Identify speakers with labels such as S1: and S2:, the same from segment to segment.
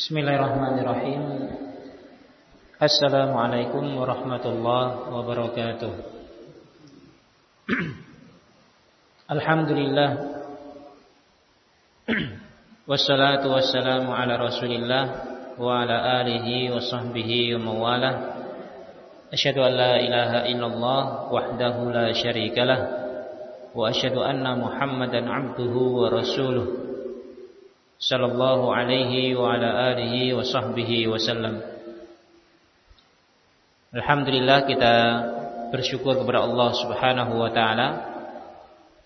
S1: Bismillahirrahmanirrahim Assalamualaikum warahmatullahi wabarakatuh Alhamdulillah Wassalatu wassalamu ala rasulillah Wa ala alihi wa sahbihi wa mawalah Asyhadu an la ilaha illallah wahdahu la syarikalah Wa asyhadu anna muhammadan abduhu wa rasuluh sallallahu alaihi wa ala alihi wa sahbihi wasallam. Alhamdulillah kita bersyukur kepada Allah Subhanahu wa taala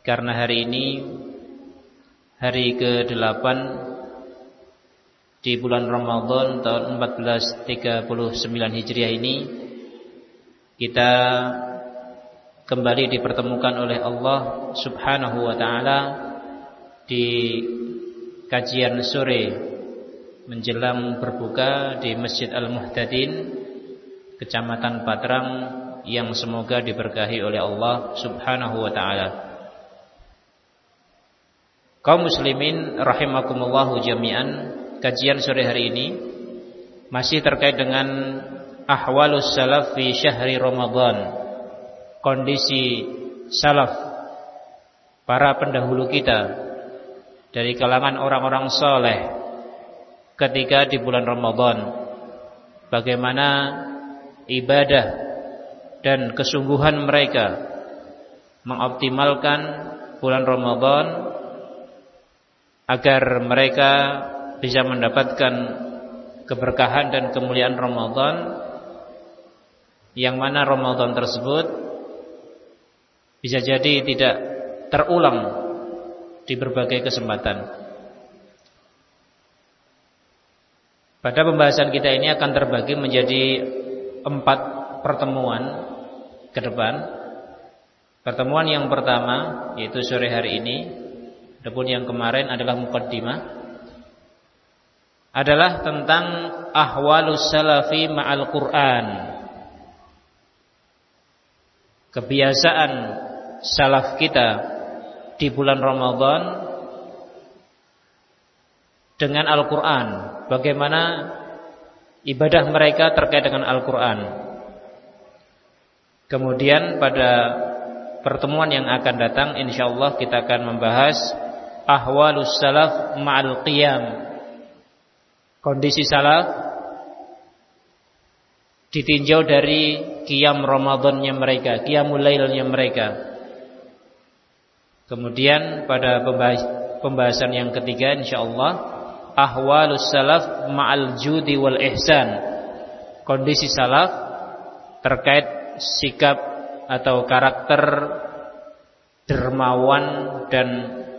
S1: karena hari ini hari ke-8 di bulan Ramadan tahun 1439 Hijriah ini kita kembali dipertemukan oleh Allah Subhanahu wa taala di kajian sore menjelang berbuka di Masjid Al-Muhtadin Kecamatan Patrang yang semoga diberkahi oleh Allah Subhanahu wa taala. Kaum muslimin rahimakumullah jami'an, kajian sore hari ini masih terkait dengan ahwalus salaf fi syahri Ramadan. Kondisi salaf para pendahulu kita dari kalangan orang-orang soleh ketika di bulan Ramadan bagaimana ibadah dan kesungguhan mereka mengoptimalkan bulan Ramadan agar mereka bisa mendapatkan keberkahan dan kemuliaan Ramadan. Yang mana Ramadan tersebut bisa jadi tidak terulang di berbagai kesempatan. Pada pembahasan kita ini akan terbagi menjadi empat pertemuan ke depan. Pertemuan yang pertama yaitu sore hari ini, adapun yang kemarin adalah mukaddimah adalah tentang ahwalus salafi ma'al Quran. Kebiasaan salaf kita di bulan Ramadan dengan Al-Quran. Bagaimana ibadah mereka terkait dengan Al-Quran. Kemudian pada pertemuan yang akan datang insyaallah kita akan membahas ahwalus salaf ma'al qiyam. Kondisi salaf ditinjau dari qiyam Ramadannya mereka, qiyamul lailnya mereka. Kemudian pada pembahasan yang ketiga insyaallah ahwalus salaf ma'al judi wal ihsan. Kondisi salaf terkait sikap atau karakter dermawan dan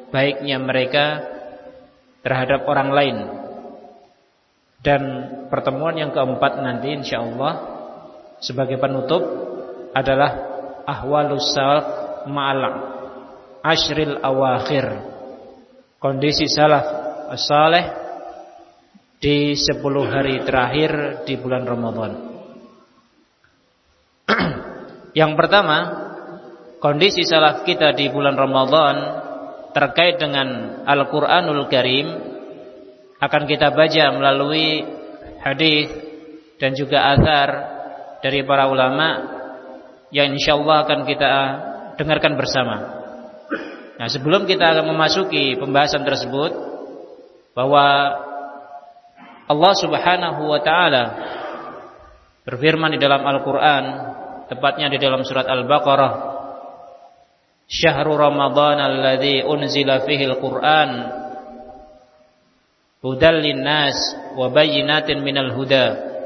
S1: baiknya mereka terhadap orang lain. Dan pertemuan yang keempat nanti insyaallah sebagai penutup adalah ahwalus salaf ma'al ashril awakhir kondisi salaf saleh di 10 hari terakhir di bulan Ramadan. Yang pertama, kondisi salaf kita di bulan Ramadan terkait dengan Al-Qur'anul Karim akan kita baca melalui hadis dan juga azhar dari para ulama yang insyaallah akan kita dengarkan bersama. Nah, sebelum kita memasuki pembahasan tersebut bahwa Allah Subhanahu wa taala berfirman di dalam Al-Qur'an, tepatnya di dalam surat Al-Baqarah, "Syahrul Ramadan alladzi unzila fihi al-Qur'an hudal linnas wa bayyinatin minal huda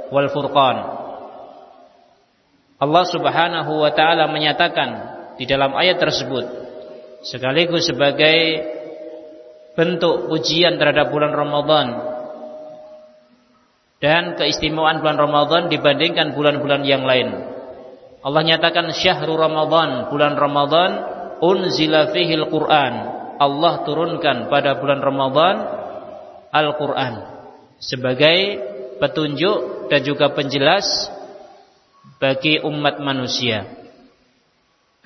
S1: wal furqan." Allah Subhanahu wa taala menyatakan di dalam ayat tersebut sekaligus sebagai bentuk pujian terhadap bulan Ramadan dan keistimewaan bulan Ramadan dibandingkan bulan-bulan yang lain. Allah nyatakan syahrul Ramadan, bulan Ramadan unzila fihil Quran. Allah turunkan pada bulan Ramadan Al-Quran sebagai petunjuk dan juga penjelas bagi umat manusia.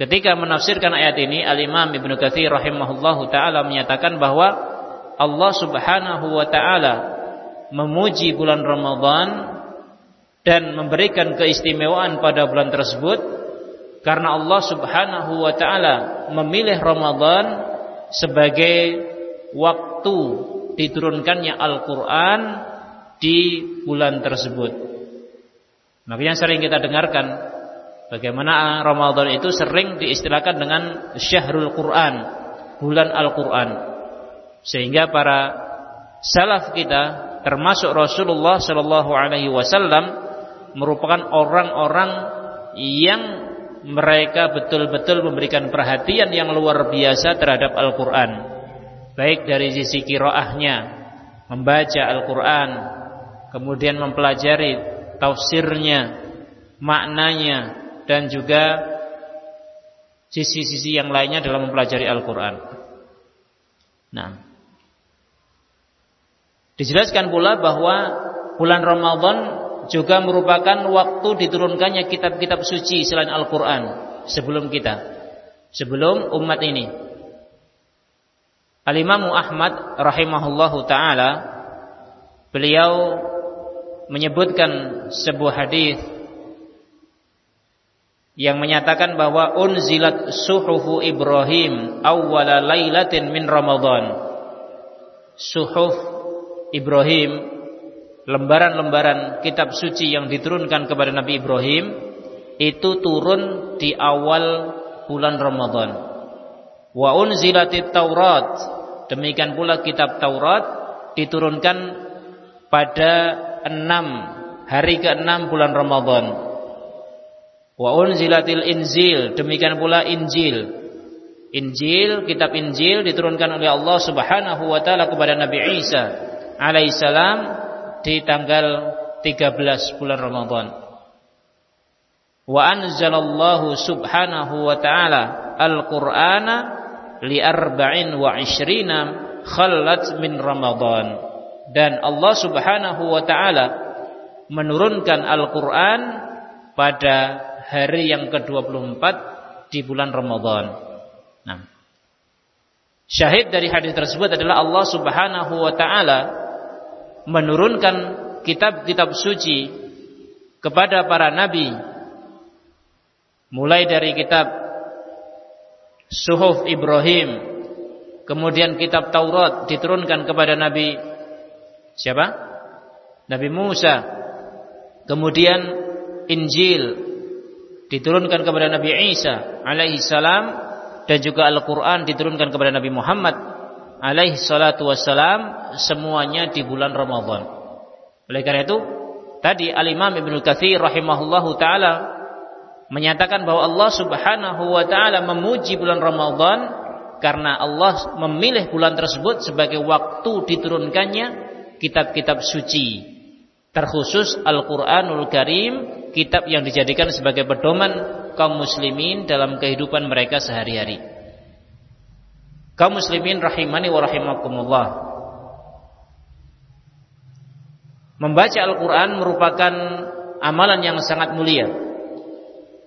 S1: Ketika menafsirkan ayat ini Al-Imam Ibnu Katsir rahimahullahu taala menyatakan bahwa Allah Subhanahu wa taala memuji bulan Ramadan dan memberikan keistimewaan pada bulan tersebut karena Allah Subhanahu wa taala memilih Ramadan sebagai waktu diturunkannya Al-Qur'an di bulan tersebut. Makanya sering kita dengarkan bagaimana Ramadan itu sering diistilahkan dengan Syahrul Quran, bulan Al-Qur'an. Sehingga para salaf kita termasuk Rasulullah Shallallahu alaihi wasallam merupakan orang-orang yang mereka betul-betul memberikan perhatian yang luar biasa terhadap Al-Quran Baik dari sisi kiroahnya Membaca Al-Quran Kemudian mempelajari tafsirnya Maknanya Dan juga Sisi-sisi yang lainnya dalam mempelajari Al-Quran Nah Dijelaskan pula bahwa Bulan Ramadan juga merupakan waktu diturunkannya kitab-kitab suci selain Al-Quran sebelum kita, sebelum umat ini. Al-Imam Ahmad rahimahullahu taala beliau menyebutkan sebuah hadis yang menyatakan bahwa unzilat suhufu Ibrahim awwala lailatin min Ramadan. Suhuf Ibrahim lembaran-lembaran kitab suci yang diturunkan kepada Nabi Ibrahim itu turun di awal bulan Ramadan. Wa unzilatit Taurat, demikian pula kitab Taurat diturunkan pada enam hari ke-6 bulan Ramadan. Wa unzilatil Injil, demikian pula Injil. Injil, kitab Injil diturunkan oleh Allah Subhanahu wa taala kepada Nabi Isa alaihissalam di tanggal 13 bulan Ramadan. Wa anzalallahu subhanahu wa ta'ala al-Qur'ana li arba'in wa ishrina khallat min Ramadan. Dan Allah subhanahu wa ta'ala menurunkan Al-Quran pada hari yang ke-24 di bulan Ramadan. Nah, syahid dari hadis tersebut adalah Allah subhanahu wa ta'ala menurunkan kitab-kitab suci kepada para nabi mulai dari kitab Suhuf Ibrahim kemudian kitab Taurat diturunkan kepada nabi siapa? Nabi Musa kemudian Injil diturunkan kepada Nabi Isa alaihi salam dan juga Al-Qur'an diturunkan kepada Nabi Muhammad alaihi salatu wassalam semuanya di bulan Ramadan. Oleh karena itu, tadi Al-Imam Ibnu Katsir rahimahullahu taala menyatakan bahwa Allah Subhanahu wa taala memuji bulan Ramadan karena Allah memilih bulan tersebut sebagai waktu diturunkannya kitab-kitab suci terkhusus Al-Qur'anul Karim kitab yang dijadikan sebagai pedoman kaum muslimin dalam kehidupan mereka sehari-hari. Kaum muslimin rahimani wa rahimakumullah. Membaca Al-Qur'an merupakan amalan yang sangat mulia.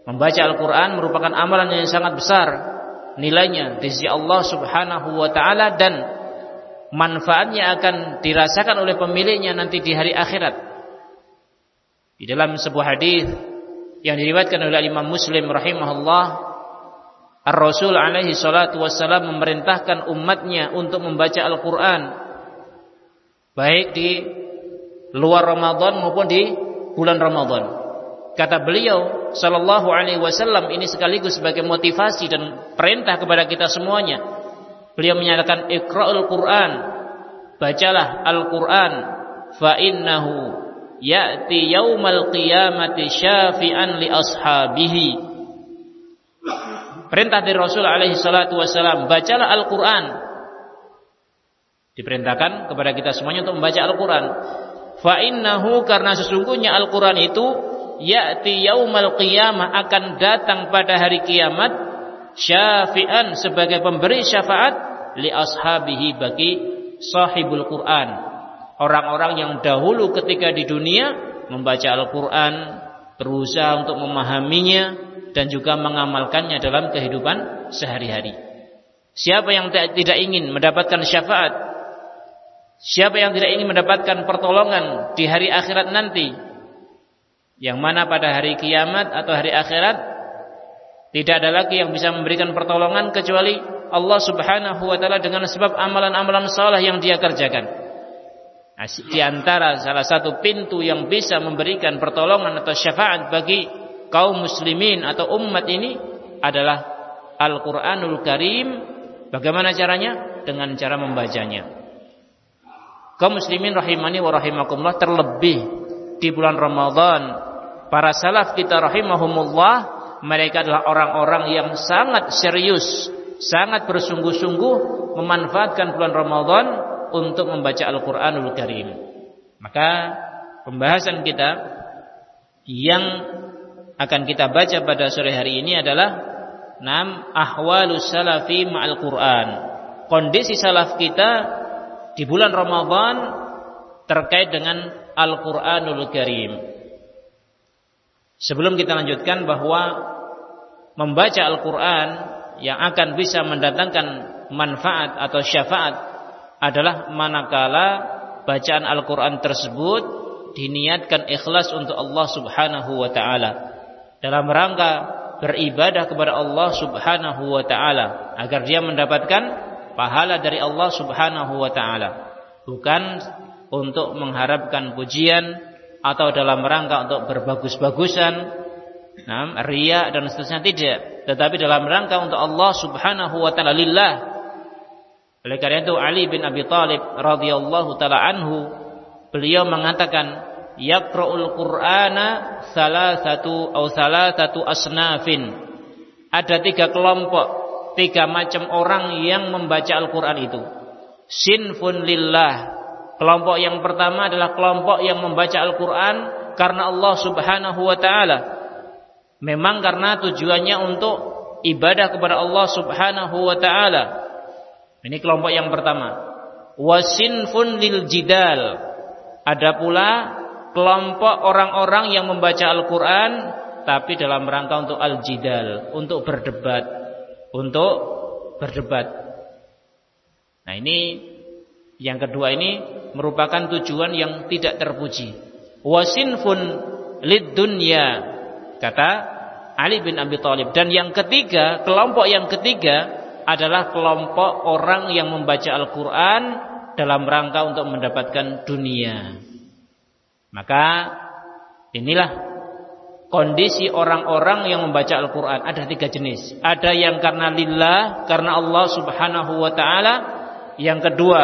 S1: Membaca Al-Qur'an merupakan amalan yang sangat besar nilainya di sisi Allah Subhanahu wa taala dan manfaatnya akan dirasakan oleh pemiliknya nanti di hari akhirat. Di dalam sebuah hadis yang diriwayatkan oleh Imam Muslim rahimahullah Ar-Rasul alaihi salatu wassalam memerintahkan umatnya untuk membaca Al-Quran. Baik di luar Ramadan maupun di bulan Ramadan. Kata beliau sallallahu alaihi wasallam ini sekaligus sebagai motivasi dan perintah kepada kita semuanya. Beliau menyatakan Iqra'ul Quran. Bacalah Al-Quran. Fa innahu ya'ti yaumal qiyamati syafi'an li ashabihi perintah dari Rasul alaihi salatu wasallam, bacalah Al-Qur'an. Diperintahkan kepada kita semuanya untuk membaca Al-Qur'an. Fa innahu karena sesungguhnya Al-Qur'an itu ya'ti yaumal qiyamah akan datang pada hari kiamat syafi'an sebagai pemberi syafaat li ashabihi bagi sahibul Qur'an. Orang-orang yang dahulu ketika di dunia membaca Al-Qur'an, berusaha untuk memahaminya, dan juga mengamalkannya dalam kehidupan sehari-hari. Siapa yang tidak ingin mendapatkan syafaat Siapa yang tidak ingin mendapatkan pertolongan di hari akhirat nanti, yang mana pada hari kiamat atau hari akhirat tidak ada lagi yang bisa memberikan pertolongan kecuali Allah Subhanahu wa taala dengan sebab amalan-amalan saleh yang dia kerjakan. Nah, di antara salah satu pintu yang bisa memberikan pertolongan atau syafaat bagi kaum muslimin atau umat ini adalah Al-Qur'anul Karim. Bagaimana caranya? Dengan cara membacanya kaum muslimin rahimani wa rahimakumullah terlebih di bulan Ramadan para salaf kita rahimahumullah mereka adalah orang-orang yang sangat serius sangat bersungguh-sungguh memanfaatkan bulan Ramadan untuk membaca Al-Qur'anul Karim maka pembahasan kita yang akan kita baca pada sore hari ini adalah Nam ahwalus salafi ma'al Qur'an. Kondisi salaf kita di bulan Ramadan terkait dengan Al-Qur'anul Karim. Sebelum kita lanjutkan bahwa membaca Al-Qur'an yang akan bisa mendatangkan manfaat atau syafaat adalah manakala bacaan Al-Qur'an tersebut diniatkan ikhlas untuk Allah Subhanahu wa taala. Dalam rangka beribadah kepada Allah Subhanahu wa taala. Agar dia mendapatkan pahala dari Allah Subhanahu wa taala, bukan untuk mengharapkan pujian atau dalam rangka untuk berbagus-bagusan, nah, ria dan seterusnya tidak, tetapi dalam rangka untuk Allah Subhanahu wa taala lillah. Oleh karena itu Ali bin Abi Thalib radhiyallahu taala anhu beliau mengatakan yaqra'ul qur'ana salasatu atau salasatu asnafin. Ada tiga kelompok tiga macam orang yang membaca Al-Quran itu. Sinfun lillah. Kelompok yang pertama adalah kelompok yang membaca Al-Quran karena Allah subhanahu wa ta'ala. Memang karena tujuannya untuk ibadah kepada Allah subhanahu wa ta'ala. Ini kelompok yang pertama. Wasinfun lil jidal. Ada pula kelompok orang-orang yang membaca Al-Quran tapi dalam rangka untuk al-jidal, untuk berdebat untuk berdebat. Nah ini yang kedua ini merupakan tujuan yang tidak terpuji. Wasinfun lid dunya kata Ali bin Abi Thalib dan yang ketiga kelompok yang ketiga adalah kelompok orang yang membaca Al-Qur'an dalam rangka untuk mendapatkan dunia. Maka inilah kondisi orang-orang yang membaca Al-Quran ada tiga jenis. Ada yang karena lillah, karena Allah Subhanahu Wa Taala. Yang kedua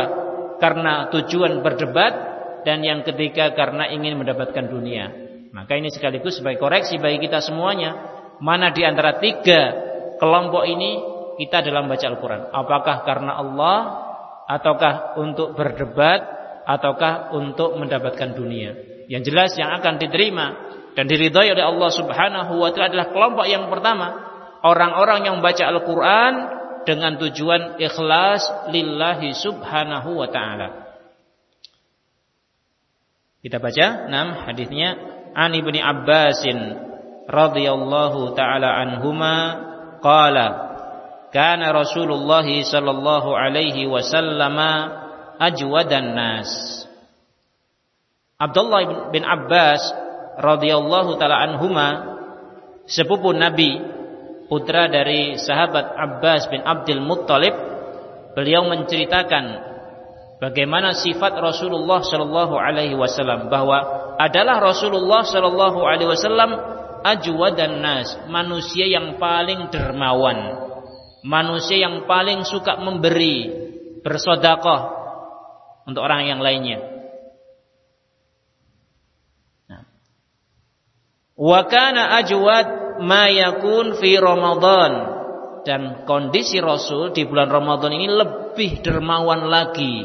S1: karena tujuan berdebat dan yang ketiga karena ingin mendapatkan dunia. Maka ini sekaligus sebagai koreksi bagi kita semuanya. Mana di antara tiga kelompok ini kita dalam baca Al-Quran? Apakah karena Allah ataukah untuk berdebat ataukah untuk mendapatkan dunia? Yang jelas yang akan diterima dan diridhai oleh Allah Subhanahu wa taala adalah kelompok yang pertama, orang-orang yang membaca Al-Qur'an dengan tujuan ikhlas lillahi subhanahu wa taala. Kita baca enam hadisnya An Ibnu Abbasin radhiyallahu taala anhuma qala kana Rasulullah sallallahu alaihi wasallam ajwadan nas. Abdullah bin Abbas radhiyallahu taala anhuma sepupu Nabi putra dari sahabat Abbas bin Abdul Muttalib beliau menceritakan bagaimana sifat Rasulullah sallallahu alaihi wasallam bahwa adalah Rasulullah sallallahu alaihi wasallam ajwadan nas manusia yang paling dermawan manusia yang paling suka memberi bersedekah untuk orang yang lainnya. Wa kana ajwad ma yakun fi Ramadan. Dan kondisi Rasul di bulan Ramadan ini lebih dermawan lagi.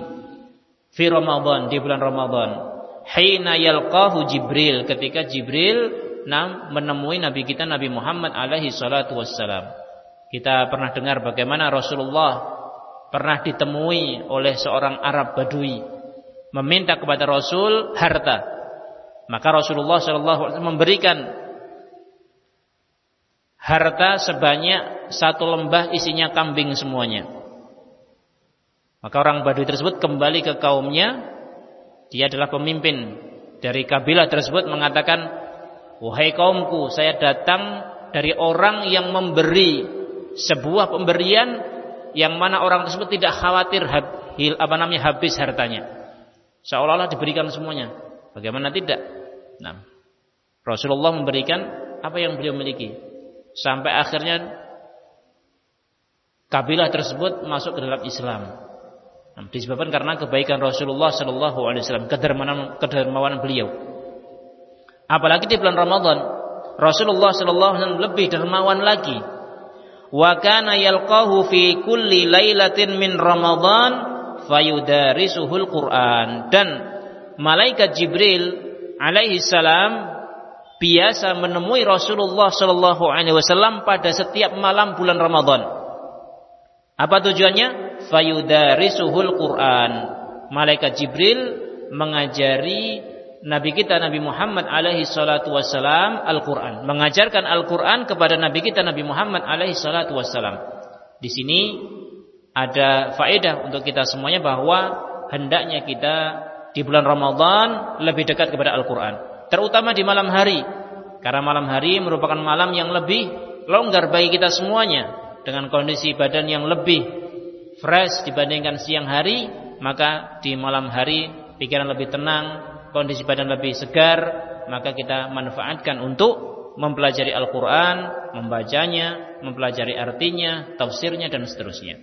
S1: Fi Ramadan di bulan Ramadan. Hina yalqahu Jibril. Ketika Jibril menemui Nabi kita Nabi Muhammad alaihi salatu wassalam. Kita pernah dengar bagaimana Rasulullah pernah ditemui oleh seorang Arab Badui meminta kepada Rasul harta maka Rasulullah SAW memberikan harta sebanyak satu lembah isinya kambing semuanya. Maka orang Badui tersebut kembali ke kaumnya. Dia adalah pemimpin dari kabilah tersebut mengatakan, "Wahai kaumku, saya datang dari orang yang memberi sebuah pemberian yang mana orang tersebut tidak khawatir apa namanya habis hartanya. Seolah-olah diberikan semuanya. Bagaimana tidak? Nah, Rasulullah memberikan apa yang beliau miliki. Sampai akhirnya kabilah tersebut masuk ke dalam Islam. Nah, disebabkan karena kebaikan Rasulullah Shallallahu Alaihi Wasallam, kedermawanan, kedermawanan beliau. Apalagi di bulan Ramadan, Rasulullah Shallallahu Alaihi Wasallam lebih dermawan lagi. Wa kana yalqahu fi kulli lailatin min Ramadan fayudarisuhul Quran dan malaikat Jibril alaihi salam biasa menemui Rasulullah Shallallahu Alaihi Wasallam pada setiap malam bulan Ramadan. Apa tujuannya? fayudarisuhul Quran. Malaikat Jibril mengajari Nabi kita Nabi Muhammad alaihi salatu wassalam Al-Quran. Mengajarkan Al-Quran kepada Nabi kita Nabi Muhammad alaihi salatu wassalam. Di sini ada faedah untuk kita semuanya bahwa hendaknya kita di bulan Ramadan lebih dekat kepada Al-Quran. Terutama di malam hari. Karena malam hari merupakan malam yang lebih longgar bagi kita semuanya. Dengan kondisi badan yang lebih fresh dibandingkan siang hari, maka di malam hari pikiran lebih tenang, kondisi badan lebih segar, maka kita manfaatkan untuk mempelajari Al-Qur'an, membacanya, mempelajari artinya, tafsirnya dan seterusnya.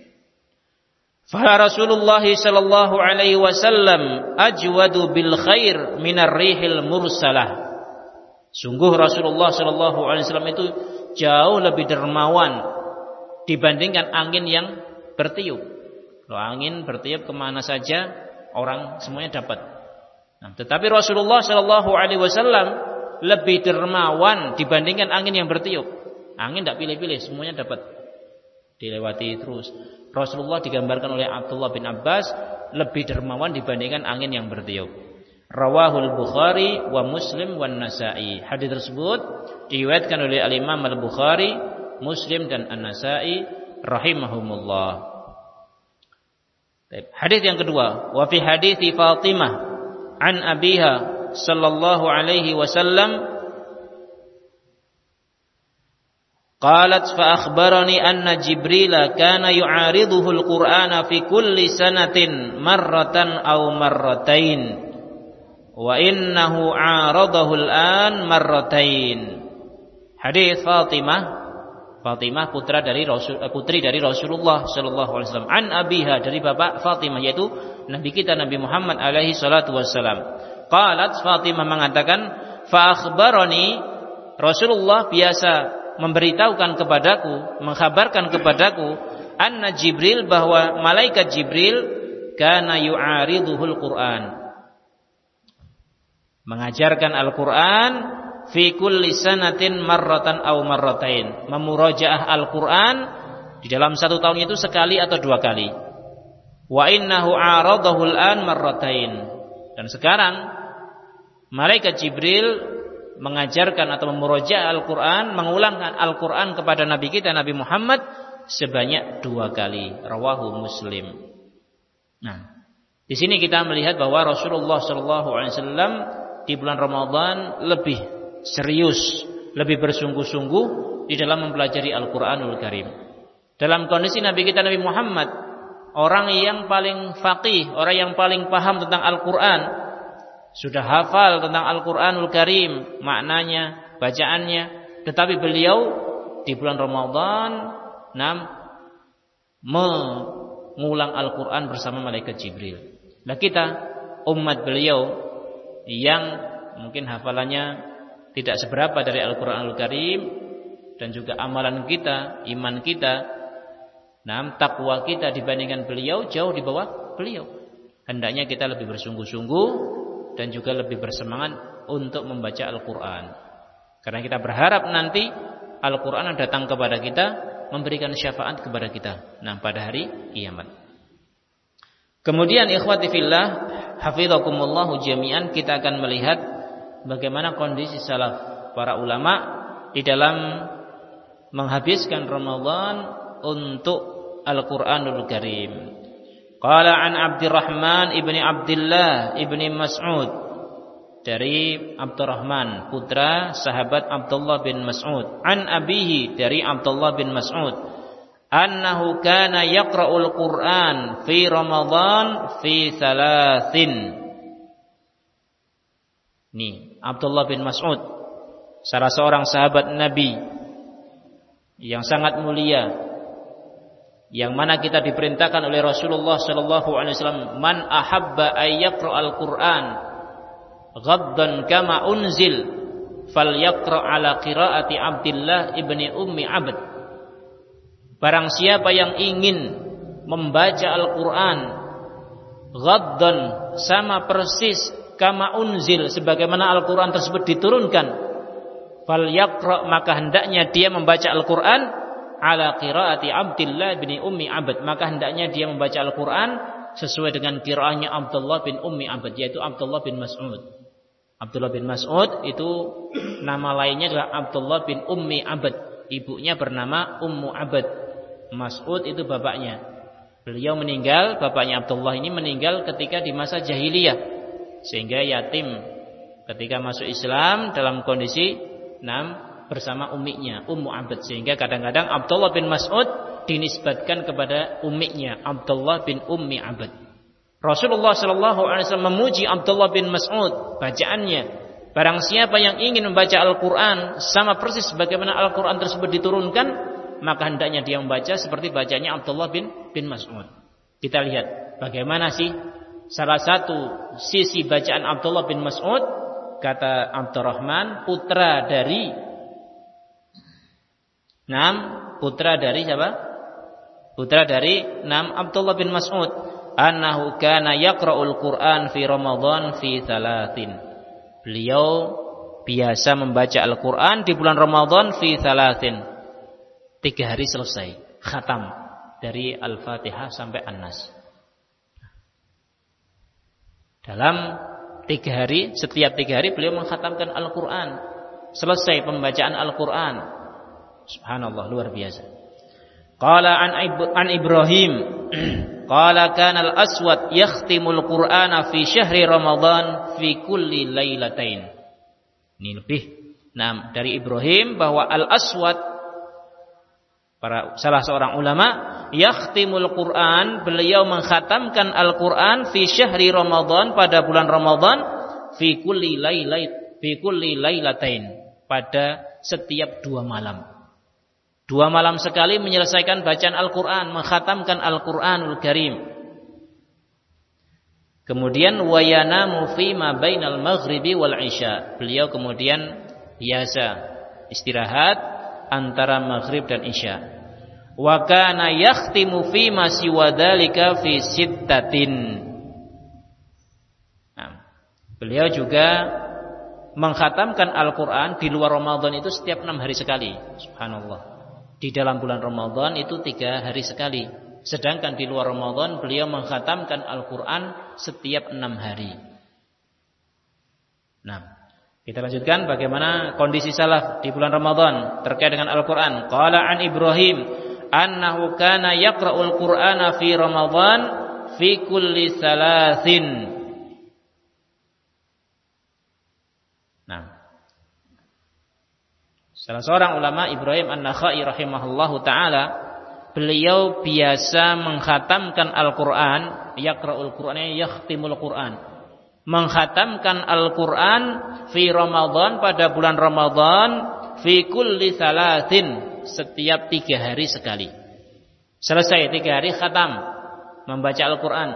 S1: Fa Rasulullah sallallahu alaihi wasallam ajwadu bil khair minar rihil mursalah. Sungguh Rasulullah sallallahu alaihi wasallam itu jauh lebih dermawan dibandingkan angin yang bertiup. Kalau angin bertiup ke mana saja orang semuanya dapat. Nah, tetapi Rasulullah Shallallahu Alaihi Wasallam lebih dermawan dibandingkan angin yang bertiup. Angin tidak pilih-pilih, semuanya dapat dilewati terus. Rasulullah digambarkan oleh Abdullah bin Abbas lebih dermawan dibandingkan angin yang bertiup. Rawahul Bukhari wa Muslim wa Nasai. Hadis tersebut diriwayatkan oleh Al Imam Al Bukhari, Muslim dan An Nasai rahimahumullah. Hadis yang kedua, wa fi hadis Fatimah an abiha sallallahu alaihi wasallam قالت فأخبرني أن جبريل كان يعارضه القرآن في كل سنة مرة أو مرتين وإنه عارضه الآن مرتين. حديث فاطمة Fatimah putra dari Rasul eh, putri dari Rasulullah sallallahu alaihi wasallam. An abiha dari bapak Fatimah yaitu nabi kita Nabi Muhammad alaihi salatu wasallam qalat Fatimah mengatakan fa akhbarani Rasulullah biasa memberitahukan kepadaku mengkhabarkan kepadaku anna Jibril bahwa malaikat Jibril kana yu'ariduhul Quran. Mengajarkan Al-Qur'an fi kulli sanatin marratan aw marratain. Memurajaah Al-Qur'an di dalam satu tahun itu sekali atau dua kali. Wa innahu aradahu al-an marratain. Dan sekarang malaikat Jibril mengajarkan atau memurajaah Al-Qur'an, mengulangkan Al-Qur'an kepada nabi kita Nabi Muhammad sebanyak dua kali. Rawahu Muslim. Nah, di sini kita melihat bahwa Rasulullah Shallallahu Alaihi Wasallam di bulan Ramadan lebih serius, lebih bersungguh-sungguh di dalam mempelajari Al-Qur'anul Karim. Dalam kondisi Nabi kita Nabi Muhammad, orang yang paling faqih, orang yang paling paham tentang Al-Qur'an, sudah hafal tentang Al-Qur'anul Karim, maknanya, bacaannya, tetapi beliau di bulan Ramadan nam mengulang Al-Qur'an bersama malaikat Jibril. Nah kita umat beliau yang mungkin hafalannya tidak seberapa dari Al-Qur'anul Karim dan juga amalan kita, iman kita, nam takwa kita dibandingkan beliau jauh di bawah beliau. Hendaknya kita lebih bersungguh-sungguh dan juga lebih bersemangat untuk membaca Al-Qur'an. Karena kita berharap nanti Al-Qur'an datang kepada kita memberikan syafaat kepada kita. Nah, pada hari kiamat. Kemudian ikhwati fillah, hafizakumullah jami'an kita akan melihat bagaimana kondisi salaf para ulama di dalam menghabiskan Ramadan untuk Al-Qur'anul Karim. Qala an Abdurrahman ibni Abdullah ibni Mas'ud. Dari Abdurrahman putra sahabat Abdullah bin Mas'ud. An abihi dari Abdullah bin Mas'ud. Annahu kana yaqra'ul Qur'an fi Ramadan fi thalathin. Nih Abdullah bin Mas'ud. Salah seorang sahabat Nabi yang sangat mulia yang mana kita diperintahkan oleh Rasulullah sallallahu alaihi wasallam man ahabba ay yaqra'al Qur'an ghaddan kama unzil falyaqra ala qiraati Abdullah ibni Ummi Abd. Barang siapa yang ingin membaca Al-Qur'an ghaddan sama persis kama unzil sebagaimana Al-Qur'an tersebut diturunkan falyaqra maka hendaknya dia membaca Al-Qur'an ala qiraati Abdullah bin Ummi Abad maka hendaknya dia membaca Al-Qur'an sesuai dengan kiraahnya Abdullah bin Ummi Abad yaitu Abdullah bin Mas'ud. Abdullah bin Mas'ud itu nama lainnya adalah Abdullah bin Ummi Abad. Ibunya bernama Ummu Abad. Mas'ud itu bapaknya. Beliau meninggal, bapaknya Abdullah ini meninggal ketika di masa jahiliyah. Sehingga yatim ketika masuk Islam dalam kondisi enam bersama umiknya Ummu Abad sehingga kadang-kadang Abdullah bin Mas'ud dinisbatkan kepada umiknya Abdullah bin Ummi Abad. Rasulullah Shallallahu Alaihi Wasallam memuji Abdullah bin Mas'ud bacaannya. Barang siapa yang ingin membaca Al-Quran sama persis bagaimana Al-Quran tersebut diturunkan, maka hendaknya dia membaca seperti bacanya Abdullah bin bin Mas'ud. Kita lihat bagaimana sih salah satu sisi bacaan Abdullah bin Mas'ud kata Abdurrahman putra dari Nam putra dari siapa? Putra dari Nam Abdullah bin Mas'ud. Annahu kana yaqra'ul Qur'an fi Ramadan fi thalathin. Beliau biasa membaca Al-Qur'an di bulan Ramadan fi thalathin. Tiga hari selesai. Khatam. Dari Al-Fatihah sampai An-Nas. Dalam tiga hari, setiap tiga hari beliau menghatamkan Al-Quran. Selesai pembacaan Al-Quran. Subhanallah luar biasa. Qala an, Ibrahim qala kana al-aswad yakhtimul Qur'ana fi syahri Ramadan fi kulli. Ini lebih nah dari Ibrahim bahwa al-aswad para salah seorang ulama yakhtimul Qur'an beliau mengkhatamkan Al-Qur'an fi syahri Ramadan pada bulan Ramadan fi kulli fi kulli lailatain pada setiap dua malam. Dua malam sekali menyelesaikan bacaan Al-Quran, menghatamkan Al-Quranul Karim. Kemudian wayana mufi ma bainal maghribi wal isya. Beliau kemudian biasa istirahat antara maghrib dan isya. Wa kana yakhtimu fi ma siwa dzalika fi sittatin. Nah, beliau juga menghatamkan Al-Quran di luar Ramadan itu setiap enam hari sekali. Subhanallah di dalam bulan Ramadan itu tiga hari sekali. Sedangkan di luar Ramadan beliau menghatamkan Al-Quran setiap enam hari. Nah, kita lanjutkan bagaimana kondisi salaf di bulan Ramadan terkait dengan Al-Quran. Qala an Ibrahim annahu kana yaqra'ul Qur'ana fi Ramadan fi kulli salasin. Nah, Salah seorang ulama Ibrahim An-Nakhai rahimahullahu taala, beliau biasa menghatamkan Al-Qur'an, yaqra'ul Qur'an, yakhtimul Qur'an. Menghatamkan Al-Qur'an fi Ramadan pada bulan Ramadan fi kulli salatin setiap tiga hari sekali. Selesai tiga hari khatam membaca Al-Qur'an.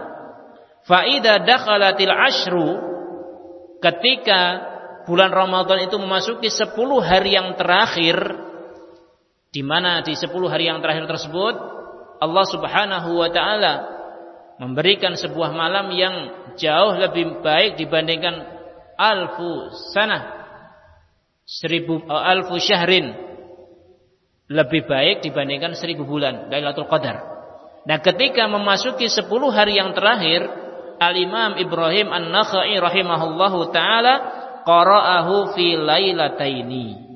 S1: Fa idza dakhalatil ashru ketika bulan Ramadan itu memasuki 10 hari yang terakhir di mana di 10 hari yang terakhir tersebut Allah Subhanahu wa taala memberikan sebuah malam yang jauh lebih baik dibandingkan alfu sana seribu uh, alfu syahrin lebih baik dibandingkan seribu bulan Lailatul Qadar. Nah, ketika memasuki 10 hari yang terakhir, Al Imam Ibrahim An-Nakhai rahimahullahu taala qara'ahu fi lailataini.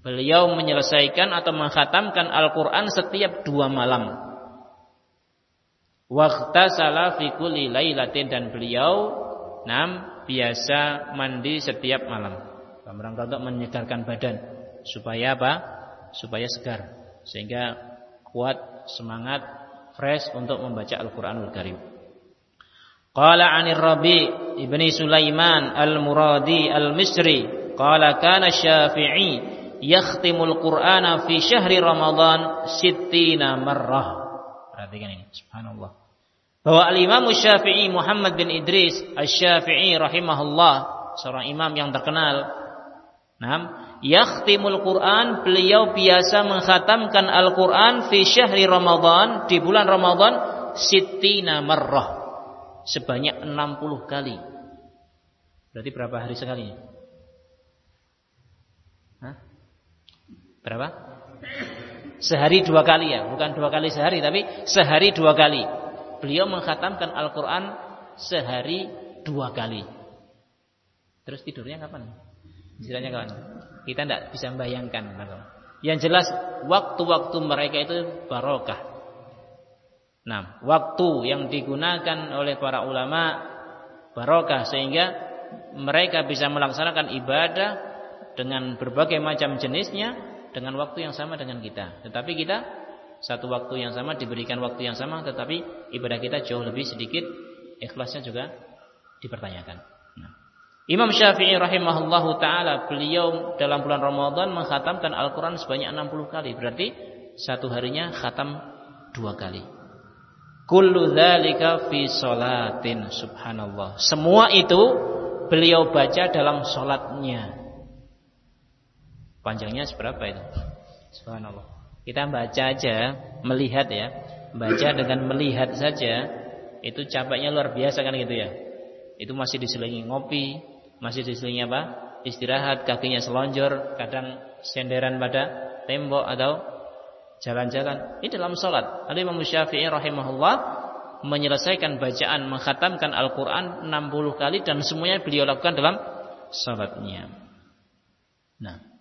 S1: Beliau menyelesaikan atau menghatamkan Al-Qur'an setiap dua malam. Waqtasala fi kulli lailatin dan beliau nam biasa mandi setiap malam. Dalam rangka untuk menyegarkan badan supaya apa? Supaya segar sehingga kuat semangat fresh untuk membaca Al-Qur'anul Karim. Qala 'anir Rabi' ibni Sulaiman Al-Muradi Al-Misri qala kana Syafi'i yakhtimul Qur'ana fi syahri Ramadan sittina marrah. Perhatikan ini, subhanallah bahwa al-Imam Syafi'i Muhammad bin Idris Asy-Syafi'i rahimahullah seorang imam yang terkenal Naam, yakhtimul Quran, beliau biasa menghatamkan Al-Quran fi syahri Ramadan, di bulan Ramadan sittina marrah. Sebanyak 60 kali. Berarti berapa hari sekali? Hah? Berapa? Sehari dua kali ya, bukan dua kali sehari, tapi sehari dua kali beliau menghatamkan Al-Quran sehari dua kali. Terus tidurnya kapan? Istilahnya kapan? Kita tidak bisa membayangkan. Yang jelas waktu-waktu mereka itu barokah. Nah, waktu yang digunakan oleh para ulama barokah sehingga mereka bisa melaksanakan ibadah dengan berbagai macam jenisnya dengan waktu yang sama dengan kita. Tetapi kita satu waktu yang sama diberikan waktu yang sama tetapi ibadah kita jauh lebih sedikit ikhlasnya juga dipertanyakan. Imam Syafi'i rahimahullahu taala beliau dalam bulan Ramadan menghatamkan Al-Qur'an sebanyak 60 kali. Berarti satu harinya khatam dua kali. Kullu dzalika fi salatin subhanallah. Semua itu beliau baca dalam salatnya. Panjangnya seberapa itu? Subhanallah. Kita baca aja, melihat ya. Baca dengan melihat saja itu capeknya luar biasa kan gitu ya. Itu masih diselingi ngopi, masih diselingi apa? Istirahat, kakinya selonjor, kadang senderan pada tembok atau jalan-jalan. Ini dalam salat. Al Imam Syafi'i rahimahullah menyelesaikan bacaan menghatamkan Al-Qur'an 60 kali dan semuanya beliau lakukan dalam salatnya. Nah,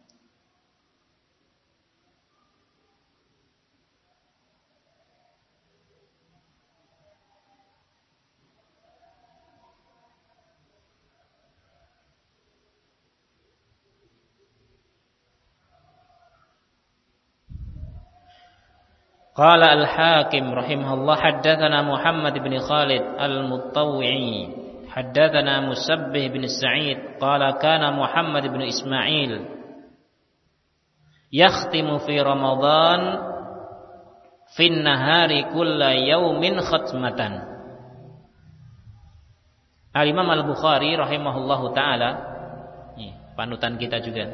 S1: قال الحاكم رحمه الله حدثنا محمد بن خالد المطوعي حدثنا مسبه بن السعيد قال كان محمد بن إسماعيل يختم في رمضان في النهار كل يوم ختمة Al-Imam Al-Bukhari rahimahullahu taala panutan kita juga.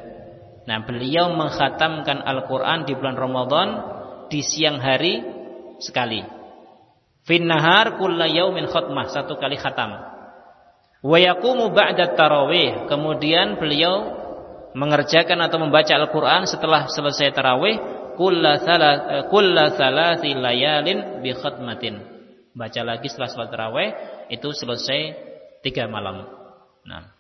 S1: Nah, beliau menghatamkan Al-Qur'an di bulan Ramadan di siang hari sekali. Fin nahar kulla yaumin khatmah, satu kali khatam. Wa yaqumu ba'da tarawih, kemudian beliau mengerjakan atau membaca Al-Qur'an setelah selesai tarawih kulla salat kulla layalin bi khatmatin. Baca lagi setelah salat tarawih itu selesai tiga malam. Nah,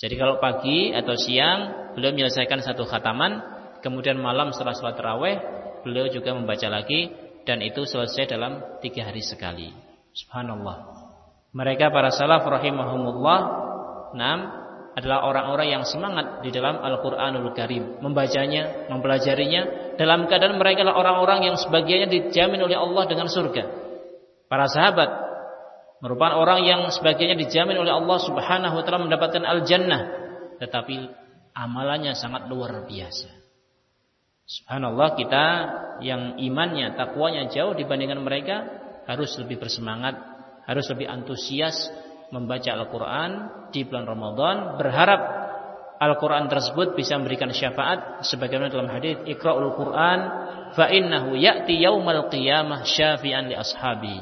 S1: jadi kalau pagi atau siang beliau menyelesaikan satu khataman, kemudian malam setelah salat tarawih beliau juga membaca lagi dan itu selesai dalam tiga hari sekali. Subhanallah. Mereka para salaf rahimahumullah enam adalah orang-orang yang semangat di dalam Al-Qur'anul Karim, membacanya, mempelajarinya dalam keadaan mereka adalah orang-orang yang sebagiannya dijamin oleh Allah dengan surga. Para sahabat merupakan orang yang sebagiannya dijamin oleh Allah Subhanahu wa taala mendapatkan al-jannah, tetapi amalannya sangat luar biasa. Subhanallah kita yang imannya, takwanya jauh dibandingkan mereka harus lebih bersemangat, harus lebih antusias membaca Al-Quran di bulan Ramadan, berharap Al-Quran tersebut bisa memberikan syafaat sebagaimana dalam hadis Iqra'ul Quran fa innahu ya'ti yaumal qiyamah syafi'an li ashabi.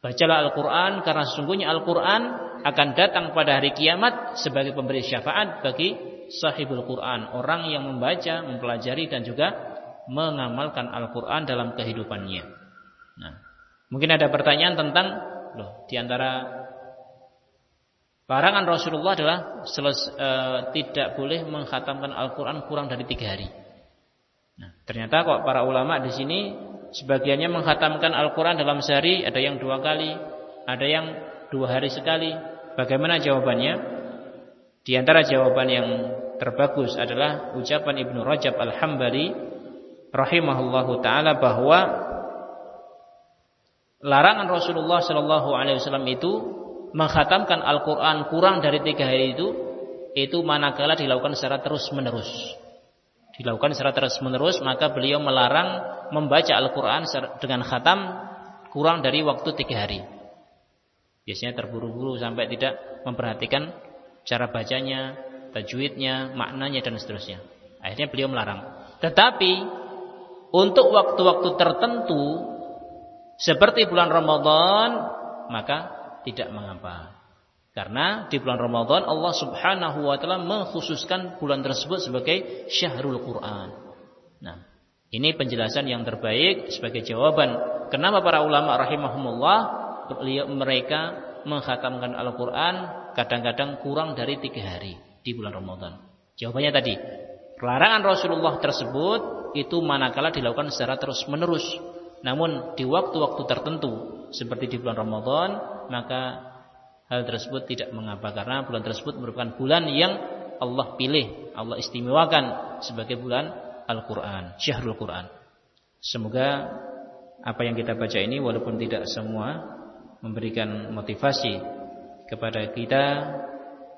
S1: Bacalah Al-Quran karena sesungguhnya Al-Quran akan datang pada hari kiamat sebagai pemberi syafaat bagi sahibul Quran, orang yang membaca, mempelajari dan juga mengamalkan Al-Quran dalam kehidupannya. Nah, mungkin ada pertanyaan tentang, loh, di antara larangan Rasulullah adalah seles, e, tidak boleh menghatamkan Al-Quran kurang dari tiga hari. Nah, ternyata kok para ulama di sini Sebagiannya menghatamkan Al-Quran dalam sehari, ada yang dua kali, ada yang dua hari sekali. Bagaimana jawabannya? Di antara jawaban yang terbagus adalah ucapan Ibnu Rajab Al-Hambali rahimahullahu taala bahwa larangan Rasulullah Shallallahu alaihi wasallam itu menghatamkan Al-Qur'an kurang dari tiga hari itu itu manakala dilakukan secara terus-menerus. Dilakukan secara terus-menerus maka beliau melarang membaca Al-Qur'an dengan khatam kurang dari waktu tiga hari. Biasanya terburu-buru sampai tidak memperhatikan cara bacanya, tajwidnya, maknanya dan seterusnya. Akhirnya beliau melarang. Tetapi untuk waktu-waktu tertentu seperti bulan Ramadan maka tidak mengapa. Karena di bulan Ramadan Allah Subhanahu wa taala mengkhususkan bulan tersebut sebagai syahrul Quran. Nah, ini penjelasan yang terbaik sebagai jawaban kenapa para ulama rahimahumullah mereka menghatamkan Al-Qur'an kadang-kadang kurang dari tiga hari di bulan Ramadan. Jawabannya tadi, larangan Rasulullah tersebut itu manakala dilakukan secara terus-menerus. Namun di waktu-waktu tertentu seperti di bulan Ramadan, maka hal tersebut tidak mengapa karena bulan tersebut merupakan bulan yang Allah pilih, Allah istimewakan sebagai bulan Al-Qur'an, Syahrul Qur'an. Semoga apa yang kita baca ini walaupun tidak semua memberikan motivasi kepada kita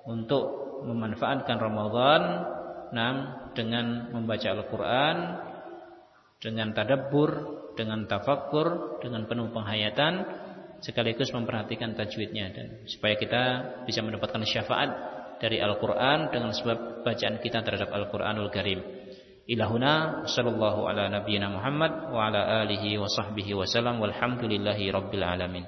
S1: untuk memanfaatkan Ramadan nam dengan membaca Al-Qur'an dengan tadabbur, dengan tafakkur, dengan penuh penghayatan sekaligus memperhatikan tajwidnya dan supaya kita bisa mendapatkan syafaat dari Al-Qur'an dengan sebab bacaan kita terhadap Al-Qur'anul Karim. Ilahuna sallallahu ala nabiyyina Muhammad wa ala alihi wa sahbihi wa sallam walhamdulillahi rabbil alamin.